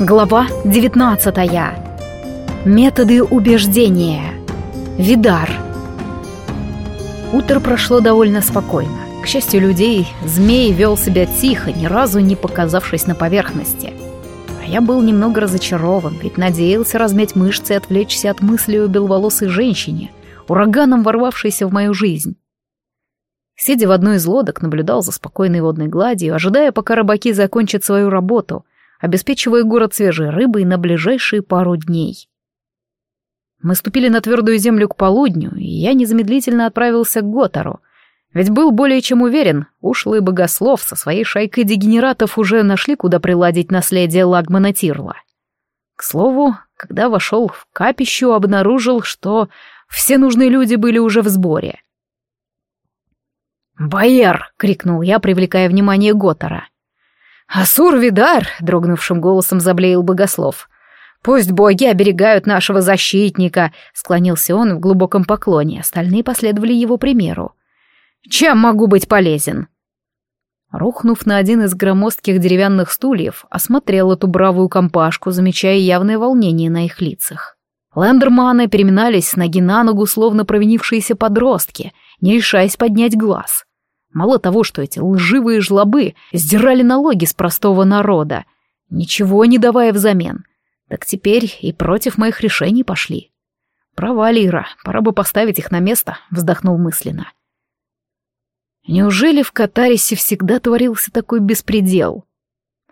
Глава 19. Методы убеждения. Видар. Утро прошло довольно спокойно. К счастью людей, змей вел себя тихо, ни разу не показавшись на поверхности. А я был немного разочарован, ведь надеялся размять мышцы и отвлечься от мысли о беловолосой женщине, ураганом ворвавшейся в мою жизнь. Сидя в одной из лодок, наблюдал за спокойной водной гладью, ожидая, пока рыбаки закончат свою работу — обеспечивая город свежей рыбой на ближайшие пару дней. Мы ступили на твердую землю к полудню, и я незамедлительно отправился к Готору, ведь был более чем уверен, ушлый богослов со своей шайкой дегенератов уже нашли, куда приладить наследие Лагмана Тирла. К слову, когда вошел в капищу, обнаружил, что все нужные люди были уже в сборе. «Бояр!» — крикнул я, привлекая внимание Готора. «Асур-Видар!» — дрогнувшим голосом заблеял богослов. «Пусть боги оберегают нашего защитника!» — склонился он в глубоком поклоне, остальные последовали его примеру. «Чем могу быть полезен?» Рухнув на один из громоздких деревянных стульев, осмотрел эту бравую компашку, замечая явное волнение на их лицах. Лендерманы переминались с ноги на ногу, словно провинившиеся подростки, не решаясь поднять глаз. Мало того, что эти лживые жлобы сдирали налоги с простого народа, ничего не давая взамен, так теперь и против моих решений пошли. Права, Лира, пора бы поставить их на место, вздохнул мысленно. Неужели в Катарисе всегда творился такой беспредел?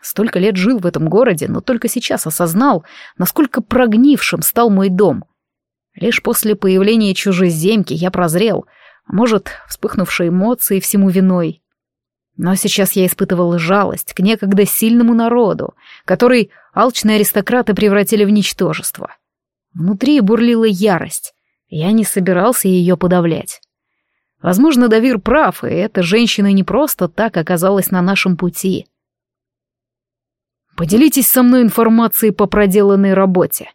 Столько лет жил в этом городе, но только сейчас осознал, насколько прогнившим стал мой дом. Лишь после появления чужеземки я прозрел — а может, вспыхнувшие эмоции всему виной. Но сейчас я испытывал жалость к некогда сильному народу, который алчные аристократы превратили в ничтожество. Внутри бурлила ярость, я не собирался ее подавлять. Возможно, Давир прав, и эта женщина не просто так оказалась на нашем пути. «Поделитесь со мной информацией по проделанной работе»,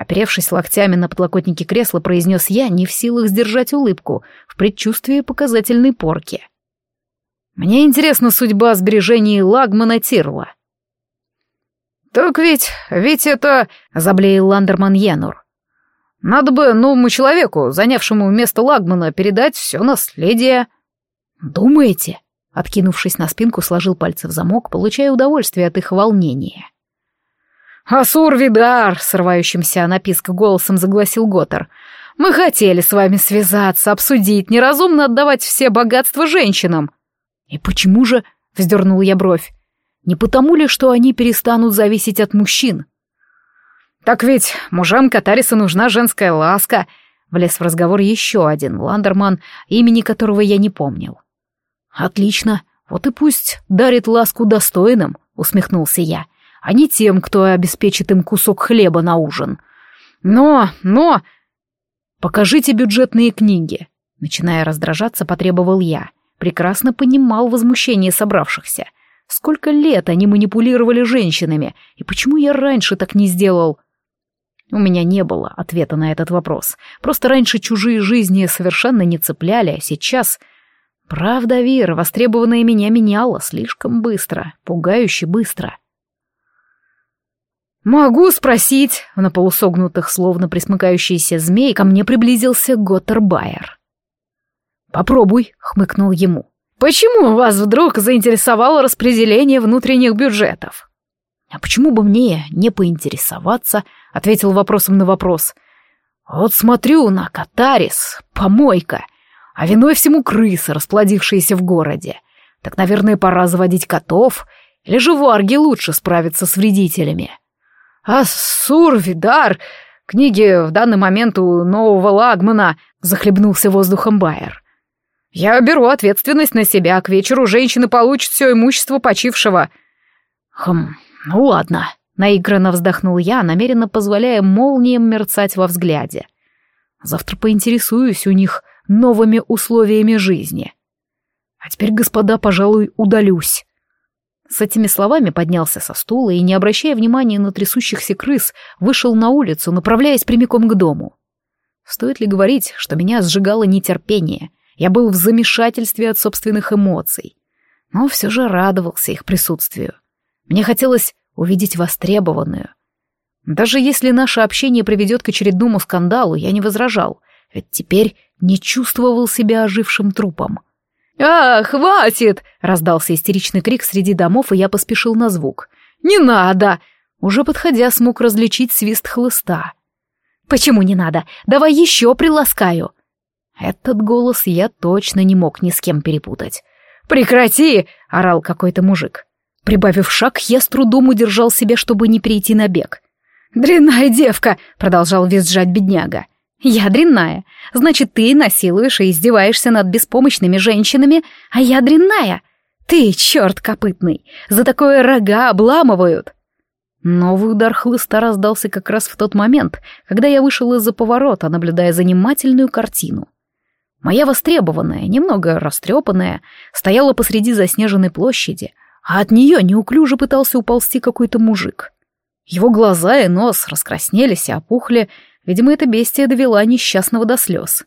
Оперевшись локтями на подлокотнике кресла, произнес я, не в силах сдержать улыбку, в предчувствии показательной порки. «Мне интересна судьба сбережений Лагмана Тирла». «Так ведь, ведь это...» — заблеял Ландерман Янур. «Надо бы новому человеку, занявшему место Лагмана, передать все наследие». «Думаете?» — откинувшись на спинку, сложил пальцы в замок, получая удовольствие от их волнения. «Асур-Видар!» — срывающимся на писк голосом загласил Готер. «Мы хотели с вами связаться, обсудить, неразумно отдавать все богатства женщинам». «И почему же?» — вздернул я бровь. «Не потому ли, что они перестанут зависеть от мужчин?» «Так ведь мужам Катариса нужна женская ласка», — влез в разговор еще один Ландерман, имени которого я не помнил. «Отлично, вот и пусть дарит ласку достойным», — усмехнулся я а не тем, кто обеспечит им кусок хлеба на ужин. Но, но... Покажите бюджетные книги. Начиная раздражаться, потребовал я. Прекрасно понимал возмущение собравшихся. Сколько лет они манипулировали женщинами, и почему я раньше так не сделал? У меня не было ответа на этот вопрос. Просто раньше чужие жизни совершенно не цепляли, а сейчас... Правда, Вера, востребованная меня меняла слишком быстро, пугающе быстро. «Могу спросить!» — на полусогнутых, словно присмыкающийся змей, ко мне приблизился Готтербайер. «Попробуй», — хмыкнул ему. «Почему вас вдруг заинтересовало распределение внутренних бюджетов?» «А почему бы мне не поинтересоваться?» — ответил вопросом на вопрос. «Вот смотрю на Катарис, помойка, а виной всему крысы, расплодившиеся в городе. Так, наверное, пора заводить котов, или же варги лучше справиться с вредителями». «Ассур, Видар! Книги в данный момент у нового Лагмана!» — захлебнулся воздухом Байер. «Я беру ответственность на себя. К вечеру женщины получат все имущество почившего». «Хм, ну ладно», — наигранно вздохнул я, намеренно позволяя молниям мерцать во взгляде. «Завтра поинтересуюсь у них новыми условиями жизни. А теперь, господа, пожалуй, удалюсь». С этими словами поднялся со стула и, не обращая внимания на трясущихся крыс, вышел на улицу, направляясь прямиком к дому. Стоит ли говорить, что меня сжигало нетерпение? Я был в замешательстве от собственных эмоций. Но все же радовался их присутствию. Мне хотелось увидеть востребованную. Даже если наше общение приведет к очередному скандалу, я не возражал, ведь теперь не чувствовал себя ожившим трупом. «А, хватит!» — раздался истеричный крик среди домов, и я поспешил на звук. «Не надо!» Уже подходя, смог различить свист хлыста. «Почему не надо? Давай еще приласкаю!» Этот голос я точно не мог ни с кем перепутать. «Прекрати!» — орал какой-то мужик. Прибавив шаг, я с трудом удержал себя, чтобы не перейти на бег. «Дрянная девка!» — продолжал визжать бедняга. «Я дрянная. Значит, ты насилуешь и издеваешься над беспомощными женщинами, а я дрянная. Ты, черт копытный, за такое рога обламывают!» Новый удар хлыста раздался как раз в тот момент, когда я вышел из-за поворота, наблюдая занимательную картину. Моя востребованная, немного растрепанная, стояла посреди заснеженной площади, а от нее неуклюже пытался уползти какой-то мужик. Его глаза и нос раскраснелись и опухли, Видимо, эта бестия довела несчастного до слез.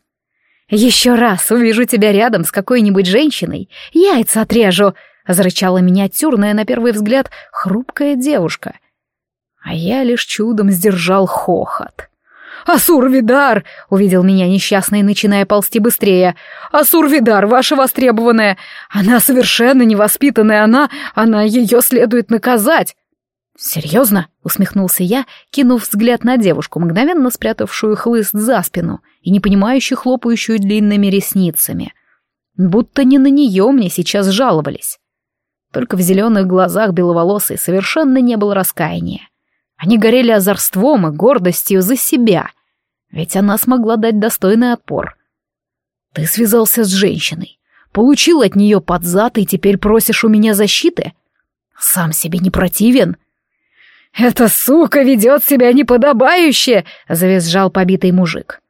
«Еще раз увижу тебя рядом с какой-нибудь женщиной, яйца отрежу!» — зарычала миниатюрная, на первый взгляд, хрупкая девушка. А я лишь чудом сдержал хохот. «Асур-Видар!» — увидел меня несчастный, начиная ползти быстрее. «Асур-Видар, ваша востребованная! Она совершенно невоспитанная, она... она ее следует наказать!» «Серьезно?» — усмехнулся я, кинув взгляд на девушку, мгновенно спрятавшую хлыст за спину и не понимающую хлопающую длинными ресницами. Будто не на нее мне сейчас жаловались. Только в зеленых глазах беловолосой совершенно не было раскаяния. Они горели озорством и гордостью за себя, ведь она смогла дать достойный отпор. «Ты связался с женщиной, получил от нее под зад и теперь просишь у меня защиты? Сам себе не противен?» «Эта сука ведет себя неподобающе!» — завизжал побитый мужик.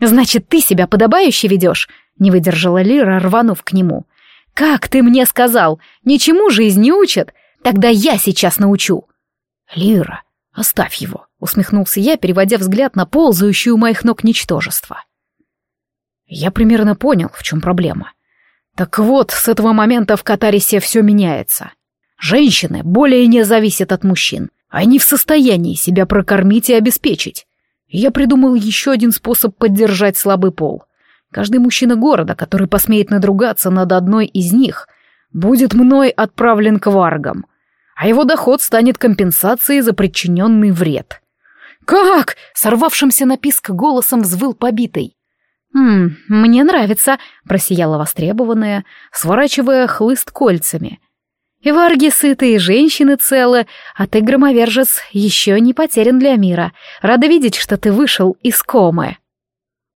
«Значит, ты себя подобающе ведешь?» — не выдержала Лира, рванув к нему. «Как ты мне сказал? Ничему жизнь не учат? Тогда я сейчас научу!» «Лира, оставь его!» — усмехнулся я, переводя взгляд на ползающую у моих ног ничтожество. Я примерно понял, в чем проблема. Так вот, с этого момента в Катарисе все меняется. Женщины более не зависят от мужчин. Они в состоянии себя прокормить и обеспечить. Я придумал еще один способ поддержать слабый пол. Каждый мужчина города, который посмеет надругаться над одной из них, будет мной отправлен к варгам, а его доход станет компенсацией за причиненный вред. «Как?» — сорвавшимся на писк голосом взвыл побитый. «Хм, мне нравится», — просияла востребованная, сворачивая хлыст кольцами — и варги сыты, и женщины целы, а ты, громовержец, еще не потерян для мира. Рада видеть, что ты вышел из комы.